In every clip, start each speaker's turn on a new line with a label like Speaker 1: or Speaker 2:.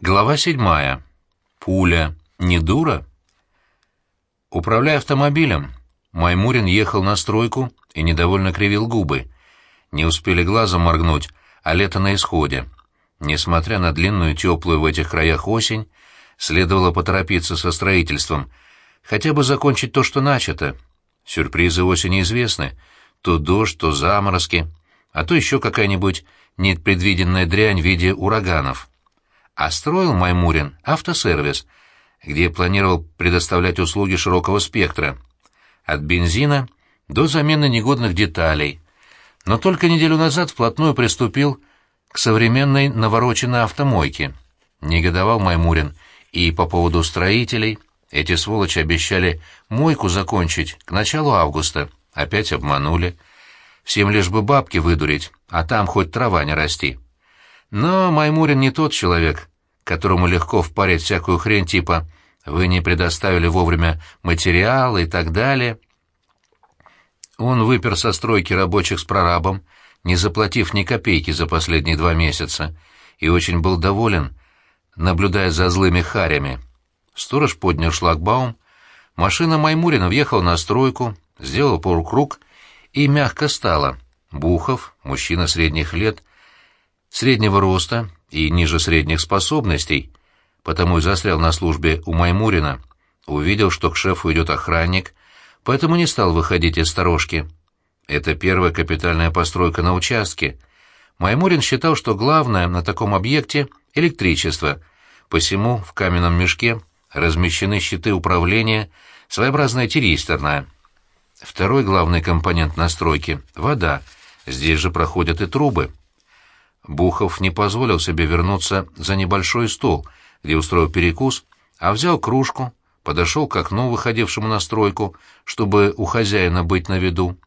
Speaker 1: Глава седьмая. Пуля. Не дура? Управляя автомобилем, Маймурин ехал на стройку и недовольно кривил губы. Не успели глазом моргнуть, а лето на исходе. Несмотря на длинную теплую в этих краях осень, следовало поторопиться со строительством, хотя бы закончить то, что начато. Сюрпризы осени известны. То дождь, то заморозки, а то еще какая-нибудь непредвиденная дрянь в виде ураганов а строил Маймурин автосервис, где планировал предоставлять услуги широкого спектра, от бензина до замены негодных деталей, но только неделю назад вплотную приступил к современной навороченной автомойке. Негодовал Маймурин и по поводу строителей. Эти сволочи обещали мойку закончить к началу августа. Опять обманули. Всем лишь бы бабки выдурить, а там хоть трава не расти. Но Маймурин не тот человек, которому легко впарить всякую хрень типа «вы не предоставили вовремя материалы» и так далее. Он выпер со стройки рабочих с прорабом, не заплатив ни копейки за последние два месяца, и очень был доволен, наблюдая за злыми харями. Сторож поднял шлагбаум, машина Маймурина въехала на стройку, сделала полукруг и мягко стала. Бухов, мужчина средних лет, среднего роста и ниже средних способностей, потому и застрял на службе у Маймурина, увидел, что к шефу идет охранник, поэтому не стал выходить из сторожки. Это первая капитальная постройка на участке. Маймурин считал, что главное на таком объекте — электричество, посему в каменном мешке размещены щиты управления, своеобразная тиристерная. Второй главный компонент настройки — вода, здесь же проходят и трубы. Бухов не позволил себе вернуться за небольшой стол, где устроил перекус, а взял кружку, подошел к окну, выходившему на стройку, чтобы у хозяина быть на виду.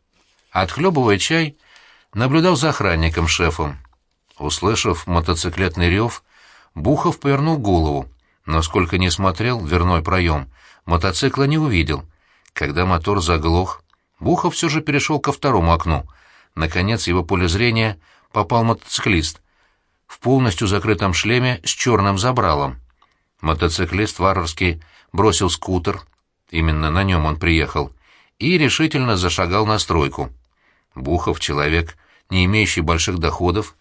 Speaker 1: Отхлебывая чай, наблюдал за охранником-шефом. Услышав мотоциклетный рев, Бухов повернул голову, но сколько ни смотрел в дверной проем, мотоцикла не увидел. Когда мотор заглох, Бухов все же перешел ко второму окну. Наконец его поле зрения попал мотоциклист в полностью закрытом шлеме с черным забралом. Мотоциклист варварски бросил скутер, именно на нем он приехал, и решительно зашагал на стройку. Бухов — человек, не имеющий больших доходов,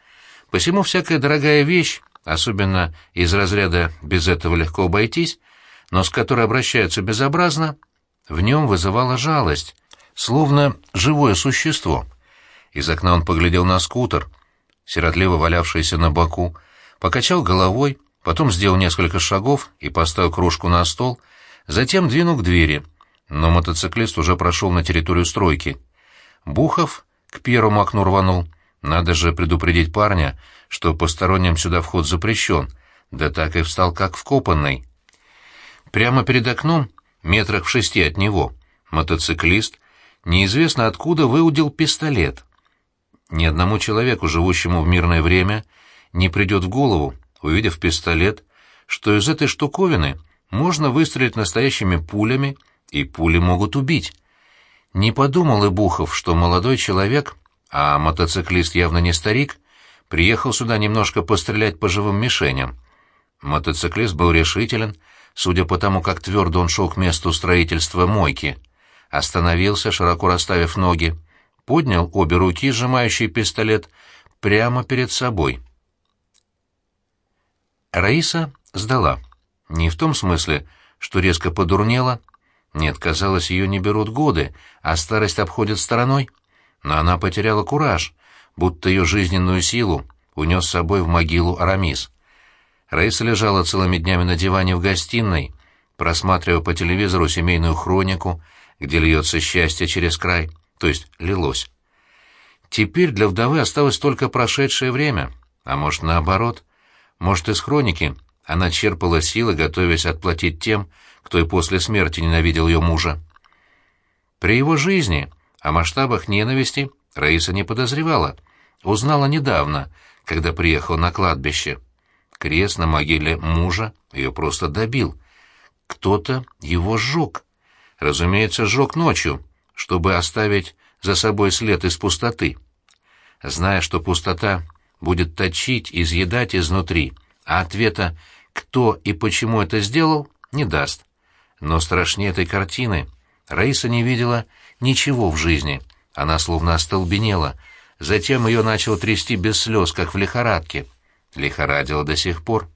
Speaker 1: посему всякая дорогая вещь, особенно из разряда «без этого легко обойтись», но с которой обращаются безобразно, в нем вызывала жалость, словно живое существо. Из окна он поглядел на скутер — сиротливо валявшийся на боку, покачал головой, потом сделал несколько шагов и поставил кружку на стол, затем двинул к двери, но мотоциклист уже прошел на территорию стройки. Бухов к первому окну рванул. Надо же предупредить парня, что посторонним сюда вход запрещен, да так и встал как вкопанный. Прямо перед окном, метрах в шести от него, мотоциклист неизвестно откуда выудил пистолет — ни одному человеку, живущему в мирное время, не придет в голову, увидев пистолет, что из этой штуковины можно выстрелить настоящими пулями, и пули могут убить. Не подумал и Бухов, что молодой человек, а мотоциклист явно не старик, приехал сюда немножко пострелять по живым мишеням. Мотоциклист был решителен, судя по тому, как твердо он шел к месту строительства мойки. Остановился, широко расставив ноги, поднял обе руки, сжимающие пистолет, прямо перед собой. Раиса сдала. Не в том смысле, что резко подурнела. Нет, казалось, ее не берут годы, а старость обходит стороной. Но она потеряла кураж, будто ее жизненную силу унес с собой в могилу Арамис. Раиса лежала целыми днями на диване в гостиной, просматривая по телевизору семейную хронику, где льется счастье через край то есть лилось. Теперь для вдовы осталось только прошедшее время, а может, наоборот. Может, из хроники она черпала силы, готовясь отплатить тем, кто и после смерти ненавидел ее мужа. При его жизни о масштабах ненависти Раиса не подозревала, узнала недавно, когда приехал на кладбище. Крест на могиле мужа ее просто добил. Кто-то его сжег. Разумеется, сжег ночью, чтобы оставить за собой след из пустоты. Зная, что пустота будет точить, изъедать изнутри, а ответа кто и почему это сделал, не даст. Но страшнее этой картины Раиса не видела ничего в жизни. Она словно остолбенела. Затем ее начало трясти без слез, как в лихорадке. Лихорадила до сих пор.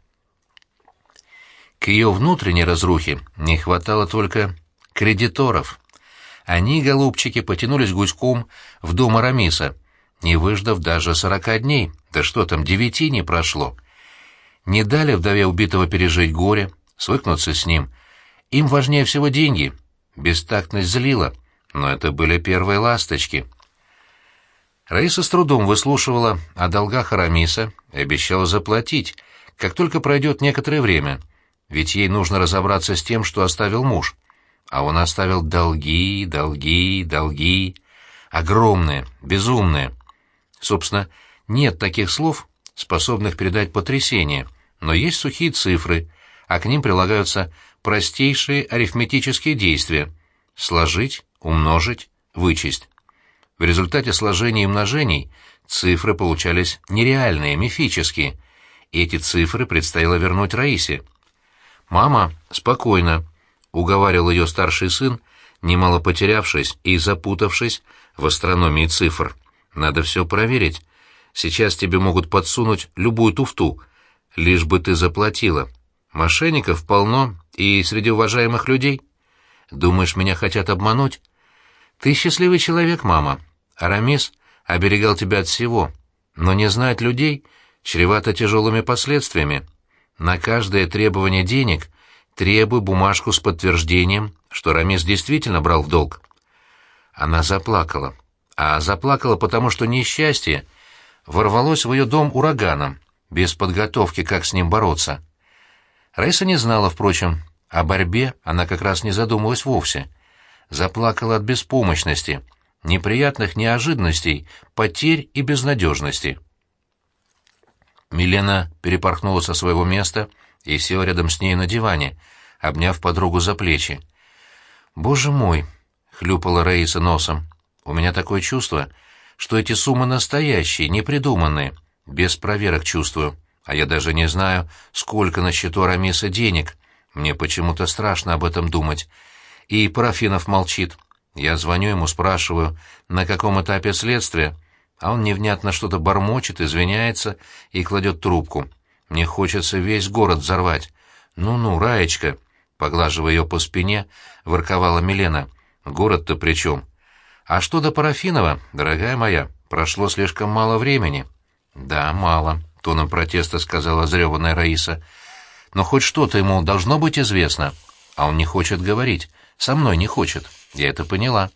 Speaker 1: К ее внутренней разрухе не хватало только кредиторов. Они, голубчики, потянулись гуськом в дом Арамиса, не выждав даже сорока дней, да что там, девяти не прошло. Не дали вдове убитого пережить горе, свыкнуться с ним. Им важнее всего деньги. Бестактность злила, но это были первые ласточки. Раиса с трудом выслушивала о долгах Арамиса и обещала заплатить, как только пройдет некоторое время, ведь ей нужно разобраться с тем, что оставил муж. А он оставил долги, долги, долги, огромные, безумные. Собственно, нет таких слов, способных передать потрясение, но есть сухие цифры, а к ним прилагаются простейшие арифметические действия — сложить, умножить, вычесть. В результате сложений и умножений цифры получались нереальные, мифические. Эти цифры предстояло вернуть Раисе. «Мама, спокойно», — уговаривал ее старший сын, немало потерявшись и запутавшись в астрономии цифр. «Надо все проверить. Сейчас тебе могут подсунуть любую туфту, лишь бы ты заплатила. Мошенников полно и среди уважаемых людей. Думаешь, меня хотят обмануть?» «Ты счастливый человек, мама. Арамис оберегал тебя от всего, но не знать людей чревато тяжелыми последствиями. На каждое требование денег требуй бумажку с подтверждением, что Арамис действительно брал в долг». Она заплакала. А заплакала, потому что несчастье ворвалось в ее дом ураганом, без подготовки, как с ним бороться. Раиса не знала, впрочем, о борьбе она как раз не задумывалась вовсе — заплакала от беспомощности, неприятных неожиданностей, потерь и безнадежности. Милена перепорхнула со своего места и села рядом с ней на диване, обняв подругу за плечи. «Боже мой!» — хлюпала Раиса носом. «У меня такое чувство, что эти суммы настоящие, непридуманные, без проверок чувствую, а я даже не знаю, сколько на счету Арамиса денег. Мне почему-то страшно об этом думать. И Парафинов молчит. Я звоню ему, спрашиваю, на каком этапе следствия, а он невнятно что-то бормочет, извиняется и кладет трубку. Мне хочется весь город взорвать. «Ну-ну, Раечка», — поглаживая ее по спине, ворковала Милена. «Город-то при чем?» «А что до Парафинова, дорогая моя, прошло слишком мало времени». «Да, мало», — тоном протеста сказала зрёванная Раиса. «Но хоть что-то ему должно быть известно, а он не хочет говорить. Со мной не хочет. Я это поняла.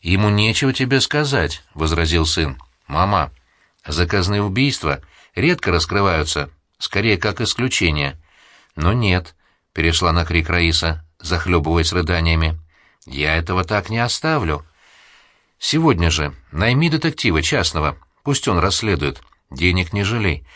Speaker 1: Ему нечего тебе сказать, возразил сын. Мама, заказные убийства редко раскрываются, скорее как исключение. Но нет, перешла на крик Раиса, захлебываясь рыданиями. Я этого так не оставлю. Сегодня же найми детектива частного, пусть он расследует. Денег не жалей.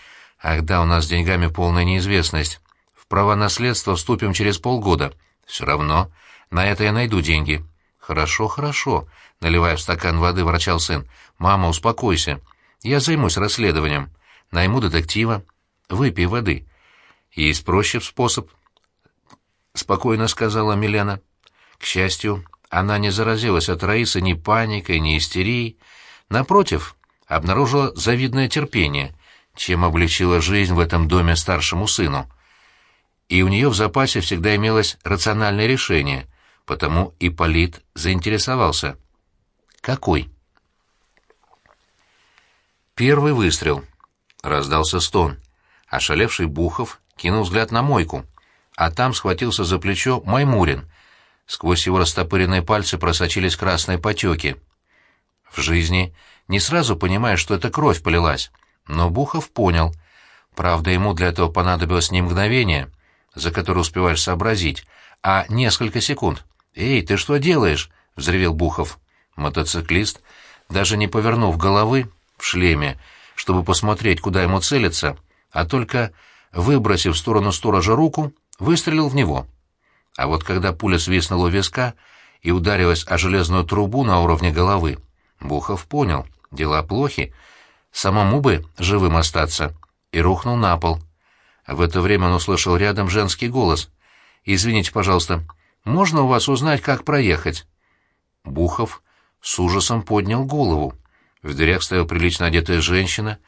Speaker 1: Ах да, у нас с деньгами полная неизвестность. В права наследства вступим через полгода. Все равно на это я найду деньги». «Хорошо, хорошо», — наливая в стакан воды, ворчал сын. «Мама, успокойся. Я займусь расследованием. Найму детектива. Выпей воды». «Есть проще способ», — спокойно сказала Милена. К счастью, она не заразилась от Раисы ни паникой, ни истерией. Напротив, обнаружила завидное терпение, чем облегчила жизнь в этом доме старшему сыну. И у нее в запасе всегда имелось рациональное решение — потому Ипполит заинтересовался. «Какой?» Первый выстрел. Раздался стон. Ошалевший Бухов кинул взгляд на мойку, а там схватился за плечо Маймурин. Сквозь его растопыренные пальцы просочились красные потеки. В жизни не сразу понимаешь, что это кровь полилась, но Бухов понял. Правда, ему для этого понадобилось не мгновение, за которое успеваешь сообразить, а несколько секунд. «Эй, ты что делаешь?» — взревел Бухов. Мотоциклист, даже не повернув головы в шлеме, чтобы посмотреть, куда ему целиться, а только, выбросив в сторону сторожа руку, выстрелил в него. А вот когда пуля свистнула у виска и ударилась о железную трубу на уровне головы, Бухов понял, дела плохи, самому бы живым остаться, и рухнул на пол. В это время он услышал рядом женский голос. «Извините, пожалуйста, можно у вас узнать, как проехать?» Бухов с ужасом поднял голову. В дверях стояла прилично одетая женщина.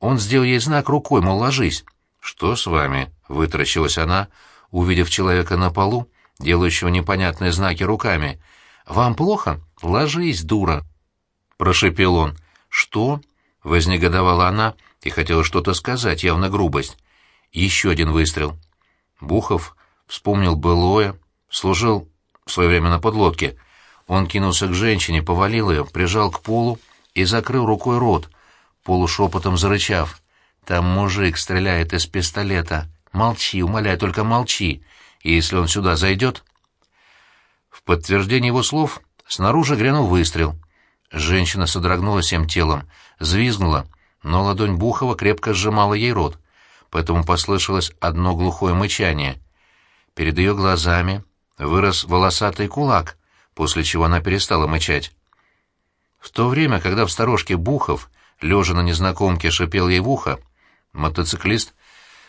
Speaker 1: Он сделал ей знак рукой, мол, ложись. «Что с вами?» — вытаращилась она, увидев человека на полу, делающего непонятные знаки руками. «Вам плохо? Ложись, дура!» — прошепел он. «Что?» — вознегодовала она и хотела что-то сказать, явно грубость. Еще один выстрел. Бухов вспомнил былое, служил в свое время на подлодке. Он кинулся к женщине, повалил ее, прижал к полу и закрыл рукой рот, полушепотом зарычав. «Там мужик стреляет из пистолета. Молчи, умоляй, только молчи. Если он сюда зайдет...» В подтверждение его слов снаружи грянул выстрел. Женщина содрогнулась всем телом, взвизгнула, но ладонь Бухова крепко сжимала ей рот, поэтому послышалось одно глухое мычание. Перед ее глазами вырос волосатый кулак, после чего она перестала мычать. В то время, когда в сторожке Бухов, лежа на незнакомке, шипел ей в ухо, мотоциклист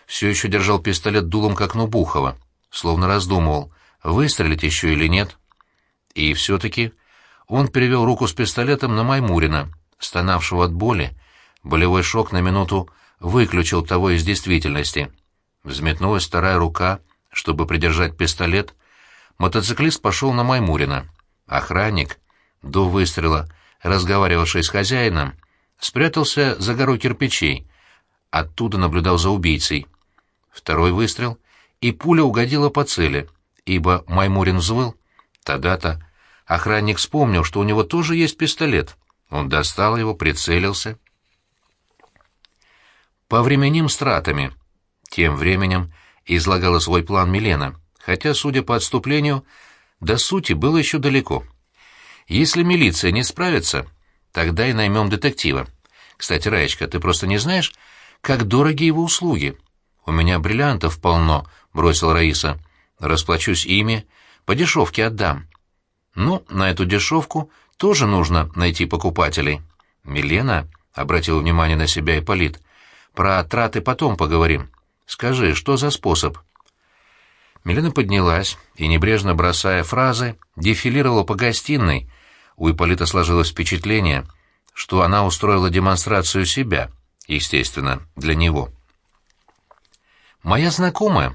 Speaker 1: все еще держал пистолет дулом к окну Бухова, словно раздумывал, выстрелить еще или нет. И все-таки он перевел руку с пистолетом на Маймурина, стонавшего от боли. Болевой шок на минуту выключил того из действительности. Взметнулась вторая рука, чтобы придержать пистолет. Мотоциклист пошел на Маймурина. Охранник, до выстрела, разговаривавший с хозяином, спрятался за горой кирпичей. Оттуда наблюдал за убийцей. Второй выстрел, и пуля угодила по цели, ибо Маймурин взвыл. Тогда-то охранник вспомнил, что у него тоже есть пистолет. Он достал его, прицелился. По временным стратами. Тем временем излагала свой план Милена, хотя, судя по отступлению, до сути было еще далеко. Если милиция не справится, тогда и наймем детектива. Кстати, Раечка, ты просто не знаешь, как дороги его услуги. У меня бриллиантов полно, — бросила Раиса. Расплачусь ими, по дешевке отдам. Ну, на эту дешевку тоже нужно найти покупателей. Милена, — обратил внимание на себя Ипполит, — про траты потом поговорим. Скажи, что за способ? Милена поднялась и, небрежно бросая фразы, дефилировала по гостиной. У Ипполита сложилось впечатление, что она устроила демонстрацию себя, естественно, для него. «Моя знакомая...»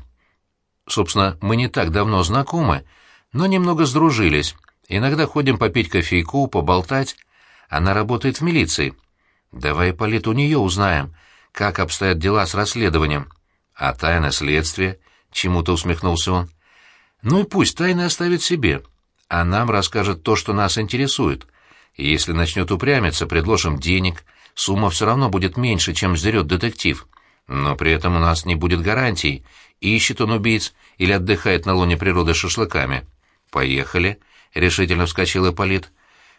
Speaker 1: Собственно, мы не так давно знакомы, но немного сдружились. Иногда ходим попить кофейку, поболтать. Она работает в милиции. Давай, Ипполит, у нее узнаем, как обстоят дела с расследованием. А тайна следствия чему-то усмехнулся он. Ну и пусть тайны оставит себе, а нам расскажет то, что нас интересует. И если начнет упрямиться, предложим денег, сумма все равно будет меньше, чем сдерет детектив. Но при этом у нас не будет гарантий, ищет он убийц или отдыхает на лоне природы шашлыками. «Поехали», — решительно вскочил Ипполит.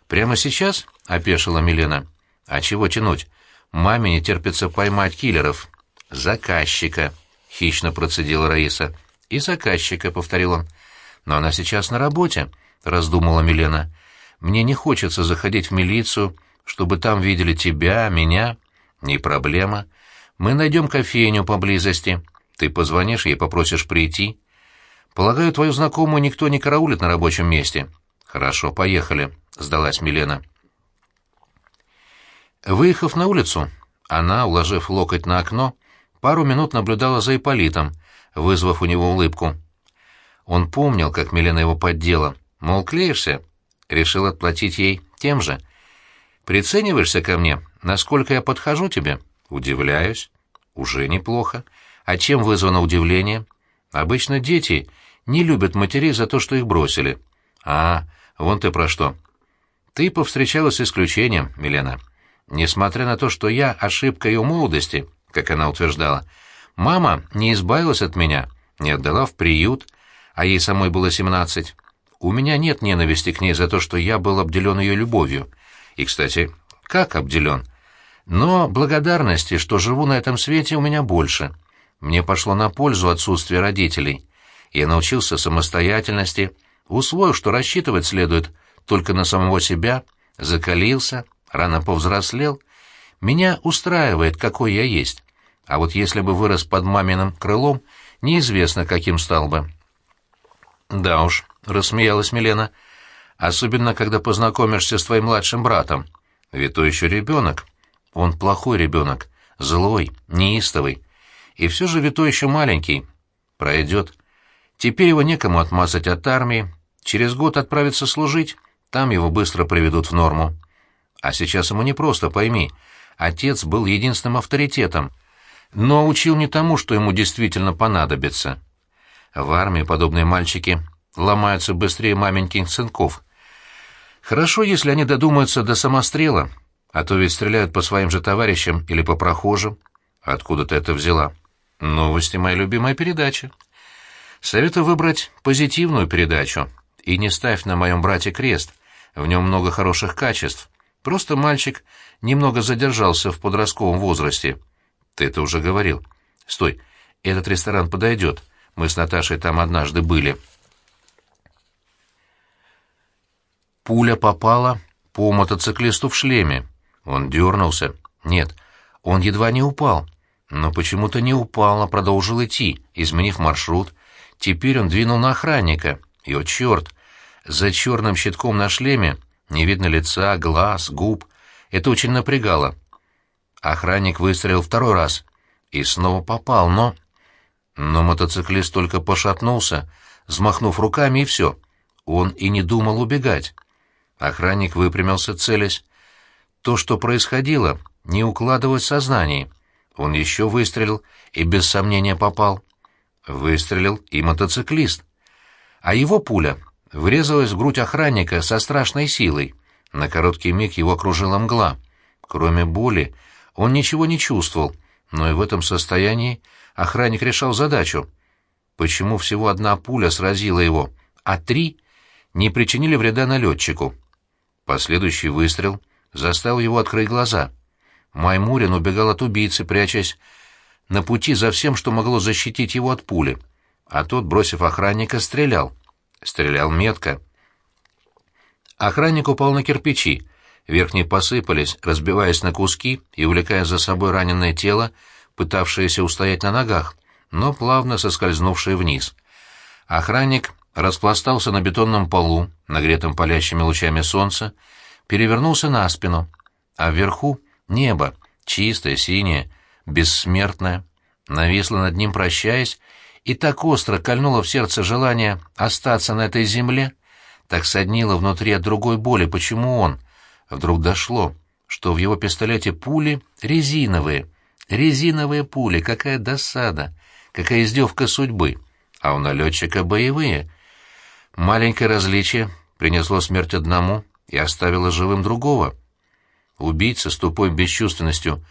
Speaker 1: «Прямо сейчас?» — опешила Милена. «А чего тянуть? Маме не терпится поймать киллеров». «Заказчика», — хищно процедила Раиса. «И заказчика», — повторил он. «Но она сейчас на работе», — раздумала Милена. «Мне не хочется заходить в милицию, чтобы там видели тебя, меня». «Не проблема. Мы найдем кофейню поблизости. Ты позвонишь ей, попросишь прийти». «Полагаю, твою знакомую никто не караулит на рабочем месте». «Хорошо, поехали», — сдалась Милена. Выехав на улицу, она, уложив локоть на окно, пару минут наблюдала за Ипполитом, вызвав у него улыбку. Он помнил, как Милена его поддела. Мол, клеишься? Решил отплатить ей тем же. «Прицениваешься ко мне? Насколько я подхожу тебе?» «Удивляюсь». «Уже неплохо. А чем вызвано удивление?» «Обычно дети не любят матерей за то, что их бросили». «А, вон ты про что». «Ты повстречалась с исключением, Милена. Несмотря на то, что я ошибка ее молодости, как она утверждала. Мама не избавилась от меня, не отдала в приют, а ей самой было семнадцать. У меня нет ненависти к ней за то, что я был обделен ее любовью. И, кстати, как обделен? Но благодарности, что живу на этом свете, у меня больше. Мне пошло на пользу отсутствие родителей. Я научился самостоятельности, усвоил, что рассчитывать следует только на самого себя, закалился, рано повзрослел. Меня устраивает, какой я есть. А вот если бы вырос под маминым крылом, неизвестно, каким стал бы. «Да уж», — рассмеялась Милена, — «особенно, когда познакомишься с твоим младшим братом. Ведь то еще ребенок. Он плохой ребенок, злой, неистовый. И все же Вито еще маленький. Пройдет. Теперь его некому отмазать от армии. Через год отправится служить, там его быстро приведут в норму. А сейчас ему не просто, пойми. Отец был единственным авторитетом, но учил не тому, что ему действительно понадобится. В армии подобные мальчики ломаются быстрее маменьких сынков. Хорошо, если они додумаются до самострела, а то ведь стреляют по своим же товарищам или по прохожим. Откуда ты это взяла? Новости — моя любимая передача. Советую выбрать позитивную передачу. И не ставь на моем брате крест. В нем много хороших качеств. Просто мальчик немного задержался в подростковом возрасте. Ты это уже говорил. Стой, этот ресторан подойдет. Мы с Наташей там однажды были. Пуля попала по мотоциклисту в шлеме. Он дернулся. Нет, он едва не упал. Но почему-то не упал, а продолжил идти, изменив маршрут. Теперь он двинул на охранника. И, о черт, за черным щитком на шлеме не видно лица, глаз, губ. Это очень напрягало. Охранник выстрелил второй раз и снова попал, но... Но мотоциклист только пошатнулся, взмахнув руками, и все. Он и не думал убегать. Охранник выпрямился, целясь. То, что происходило, не укладывалось в сознании. Он еще выстрелил и без сомнения попал. Выстрелил и мотоциклист. А его пуля врезалась в грудь охранника со страшной силой. На короткий миг его окружила мгла. Кроме боли, он ничего не чувствовал, но и в этом состоянии охранник решал задачу. Почему всего одна пуля сразила его, а три не причинили вреда налетчику? Последующий выстрел заставил его открыть глаза. Маймурин убегал от убийцы, прячась на пути за всем, что могло защитить его от пули, а тот, бросив охранника, стрелял. Стрелял метко. Охранник упал на кирпичи, верхние посыпались, разбиваясь на куски и увлекая за собой раненое тело, пытавшееся устоять на ногах, но плавно соскользнувшее вниз. Охранник распластался на бетонном полу, нагретом палящими лучами солнца, перевернулся на спину, а вверху небо, чистое, синее, бессмертное, нависло над ним, прощаясь, и так остро кольнуло в сердце желание остаться на этой земле, так соднило внутри от другой боли, почему он. Вдруг дошло, что в его пистолете пули резиновые, резиновые пули, какая досада, какая издевка судьбы, а у налетчика боевые. Маленькое различие принесло смерть одному и оставило живым другого. Убийца с тупой бесчувственностью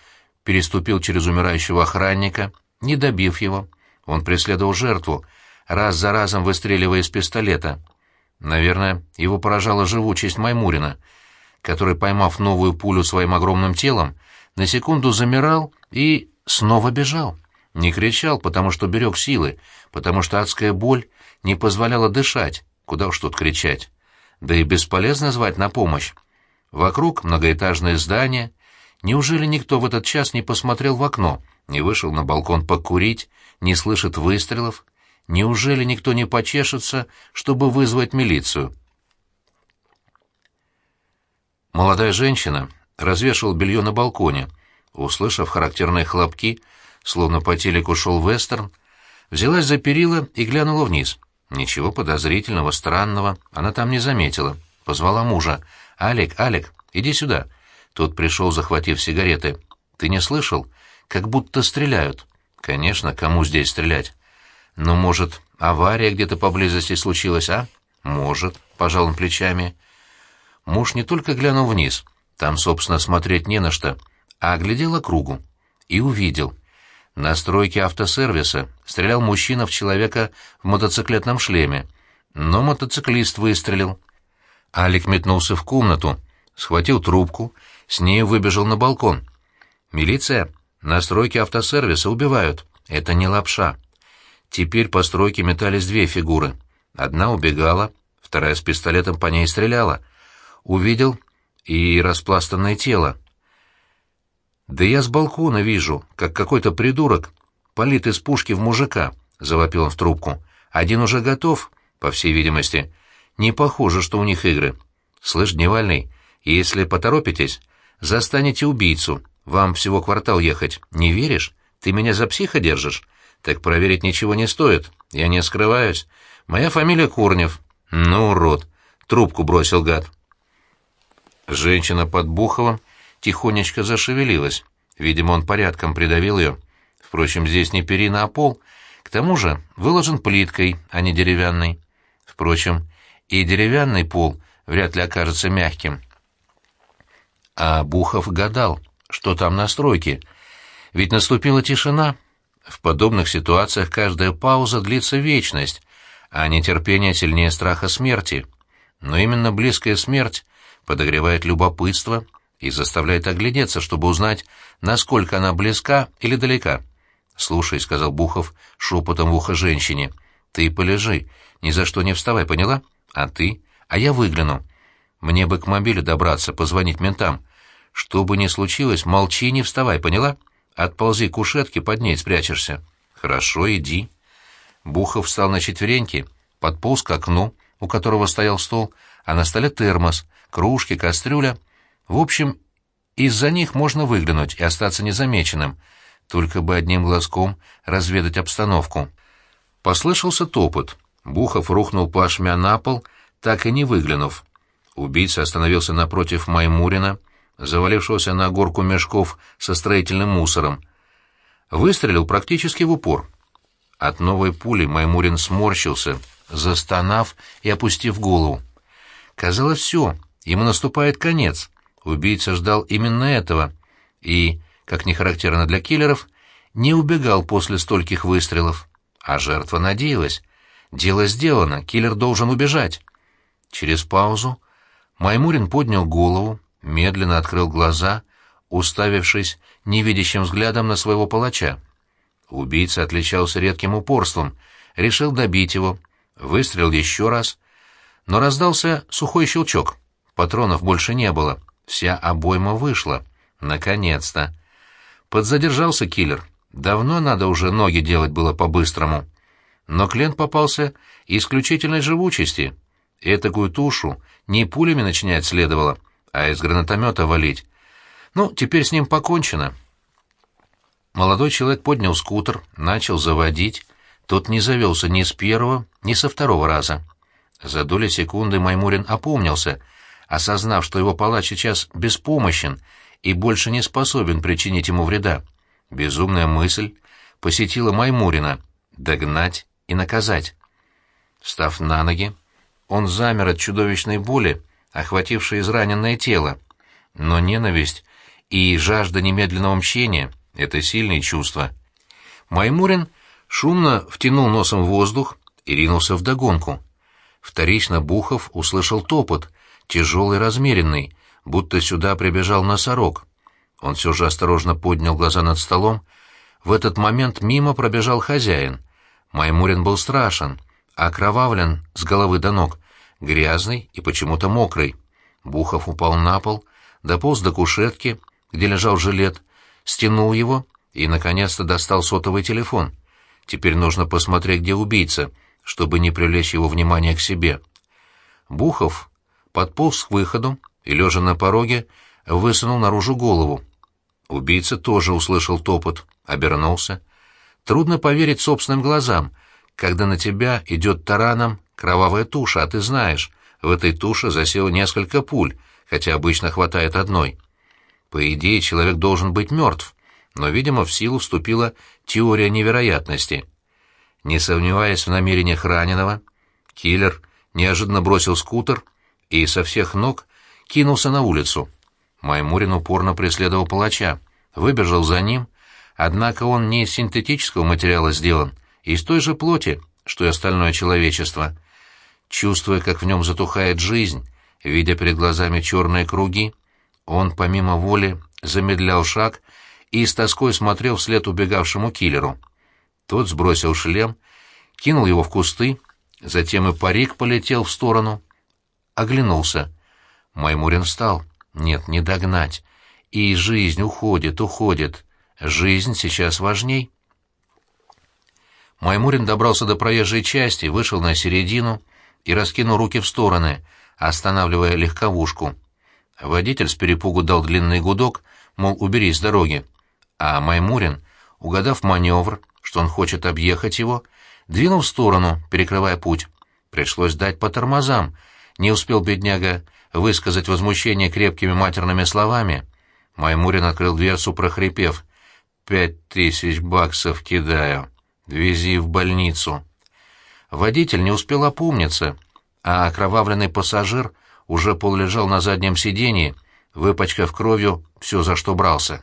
Speaker 1: переступил через умирающего охранника, не добив его, он преследовал жертву, раз за разом выстреливая из пистолета. Наверное, его поражала живучесть Маймурина, который, поймав новую пулю своим огромным телом, на секунду замирал и снова бежал. Не кричал, потому что берег силы, потому что адская боль не позволяла дышать, куда уж тут кричать. Да и бесполезно звать на помощь. Вокруг многоэтажное здание. Неужели никто в этот час не посмотрел в окно, не вышел на балкон покурить, не слышит выстрелов? Неужели никто не почешется, чтобы вызвать милицию? Молодая женщина развешивала белье на балконе. Услышав характерные хлопки, словно по телеку шел вестерн, взялась за перила и глянула вниз. Ничего подозрительного, странного она там не заметила. Позвала мужа. «Алик, Алик, иди сюда». Тот пришел, захватив сигареты. «Ты не слышал? Как будто стреляют». Конечно, кому здесь стрелять? Но, может, авария где-то поблизости случилась, а? Может, пожал он плечами. Муж не только глянул вниз, там, собственно, смотреть не на что, а оглядел округу и увидел. На стройке автосервиса стрелял мужчина в человека в мотоциклетном шлеме, но мотоциклист выстрелил. Алик метнулся в комнату, схватил трубку, с ней выбежал на балкон. «Милиция!» На стройке автосервиса убивают. Это не лапша. Теперь по стройке метались две фигуры. Одна убегала, вторая с пистолетом по ней стреляла. Увидел и распластанное тело. «Да я с балкона вижу, как какой-то придурок палит из пушки в мужика», — завопил он в трубку. «Один уже готов, по всей видимости. Не похоже, что у них игры. Слышь, Дневальный, если поторопитесь, застанете убийцу. Вам всего квартал ехать. Не веришь? Ты меня за психа держишь? Так проверить ничего не стоит. Я не скрываюсь. Моя фамилия Курнев. Ну, урод. Трубку бросил гад. Женщина под Буховым тихонечко зашевелилась. Видимо, он порядком придавил ее. Впрочем, здесь не перина, а пол. К тому же выложен плиткой, а не деревянной. Впрочем, и деревянный пол вряд ли окажется мягким. А Бухов гадал, что там на стройке. Ведь наступила тишина. В подобных ситуациях каждая пауза длится вечность, а нетерпение сильнее страха смерти. Но именно близкая смерть подогревает любопытство и заставляет оглядеться, чтобы узнать, насколько она близка или далека. «Слушай», — сказал Бухов шепотом в ухо женщине, — «ты полежи, ни за что не вставай, поняла? А ты? А я выгляну. Мне бы к мобилю добраться, позвонить ментам. Что бы ни случилось, молчи и не вставай, поняла? Отползи к кушетке, под ней спрячешься». «Хорошо, иди». Бухов встал на четвереньки, подполз к окну, у которого стоял стол, а на столе термос, кружки, кастрюля. В общем, из-за них можно выглянуть и остаться незамеченным, только бы одним глазком разведать обстановку. Послышался топот. Бухов рухнул плашмя на пол, так и не выглянув. Убийца остановился напротив Маймурина, завалившегося на горку мешков со строительным мусором. Выстрелил практически в упор. От новой пули Маймурин сморщился, застонав и опустив голову. Казалось, все, ему наступает конец. Убийца ждал именно этого и, как не характерно для киллеров, не убегал после стольких выстрелов. А жертва надеялась. Дело сделано, киллер должен убежать. Через паузу Маймурин поднял голову, медленно открыл глаза, уставившись невидящим взглядом на своего палача. Убийца отличался редким упорством, решил добить его, выстрелил еще раз, но раздался сухой щелчок. Патронов больше не было, вся обойма вышла. Наконец-то! Подзадержался киллер. Давно надо уже ноги делать было по-быстрому. Но клиент попался исключительной живучести. Этакую тушу не пулями начинять следовало, а из гранатомета валить. Ну, теперь с ним покончено. Молодой человек поднял скутер, начал заводить. Тот не завелся ни с первого, ни со второго раза. За доли секунды Маймурин опомнился, осознав, что его палач сейчас беспомощен и больше не способен причинить ему вреда. Безумная мысль посетила Маймурина — догнать и наказать. Встав на ноги, он замер от чудовищной боли, охватившей израненное тело. Но ненависть и жажда немедленного мщения — это сильные чувства. Маймурин шумно втянул носом воздух и ринулся вдогонку. Вторично Бухов услышал топот, тяжелый размеренный, будто сюда прибежал носорог. Он все же осторожно поднял глаза над столом. В этот момент мимо пробежал хозяин — Маймурин был страшен, окровавлен с головы до ног, грязный и почему-то мокрый. Бухов упал на пол, дополз до кушетки, где лежал жилет, стянул его и, наконец-то, достал сотовый телефон. Теперь нужно посмотреть, где убийца, чтобы не привлечь его внимание к себе. Бухов подполз к выходу и, лежа на пороге, высунул наружу голову. Убийца тоже услышал топот, обернулся — Трудно поверить собственным глазам, когда на тебя идет тараном кровавая туша, а ты знаешь, в этой туше засело несколько пуль, хотя обычно хватает одной. По идее, человек должен быть мертв, но, видимо, в силу вступила теория невероятности. Не сомневаясь в намерениях раненого, киллер неожиданно бросил скутер и со всех ног кинулся на улицу. Маймурин упорно преследовал палача, выбежал за ним Однако он не из синтетического материала сделан, из той же плоти, что и остальное человечество. Чувствуя, как в нем затухает жизнь, видя перед глазами черные круги, он, помимо воли, замедлял шаг и с тоской смотрел вслед убегавшему киллеру. Тот сбросил шлем, кинул его в кусты, затем и парик полетел в сторону. Оглянулся. Маймурин встал. Нет, не догнать. И жизнь уходит, уходит. Жизнь сейчас важней. Маймурин добрался до проезжей части, вышел на середину и раскинул руки в стороны, останавливая легковушку. Водитель с перепугу дал длинный гудок, мол, убери с дороги. А Маймурин, угадав маневр, что он хочет объехать его, двинул в сторону, перекрывая путь. Пришлось дать по тормозам. Не успел бедняга высказать возмущение крепкими матерными словами. Маймурин открыл дверцу, прохрипев. «Пять тысяч баксов кидаю. Вези в больницу». Водитель не успел опомниться, а окровавленный пассажир уже полулежал на заднем сиденье, выпачкав кровью все, за что брался.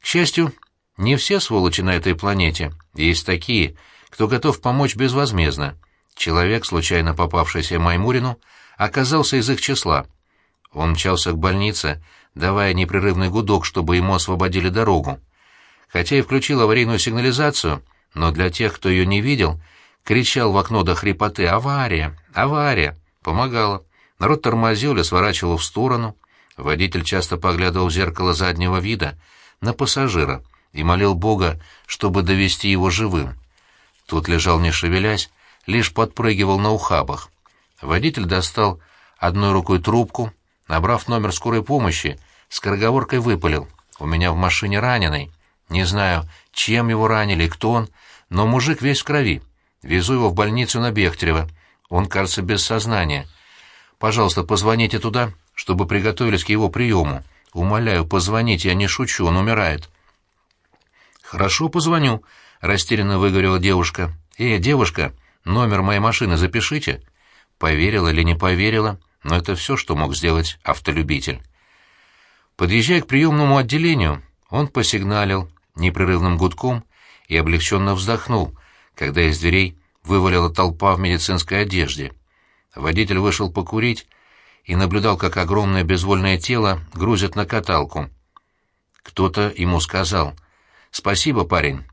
Speaker 1: К счастью, не все сволочи на этой планете. Есть такие, кто готов помочь безвозмездно. Человек, случайно попавшийся Маймурину, оказался из их числа. Он мчался к больнице, давая непрерывный гудок, чтобы ему освободили дорогу. Хотя и включил аварийную сигнализацию, но для тех, кто ее не видел, кричал в окно до хрипоты «Авария! Авария!» Помогало. Народ тормозил и сворачивал в сторону. Водитель часто поглядывал в зеркало заднего вида на пассажира и молил Бога, чтобы довести его живым. Тот лежал не шевелясь, лишь подпрыгивал на ухабах. Водитель достал одной рукой трубку, набрав номер скорой помощи, скороговоркой выпалил. «У меня в машине раненый. Не знаю, чем его ранили кто он, но мужик весь в крови. Везу его в больницу на Бехтерева. Он, кажется, без сознания. Пожалуйста, позвоните туда, чтобы приготовились к его приему. Умоляю, позвоните, я не шучу, он умирает». «Хорошо, позвоню», — растерянно выговорила девушка. «Э, девушка, номер моей машины запишите». Поверила или не поверила, но это все, что мог сделать автолюбитель. Подъезжая к приемному отделению, он посигналил непрерывным гудком и облегченно вздохнул, когда из дверей вывалила толпа в медицинской одежде. Водитель вышел покурить и наблюдал, как огромное безвольное тело грузят на каталку. Кто-то ему сказал «Спасибо, парень,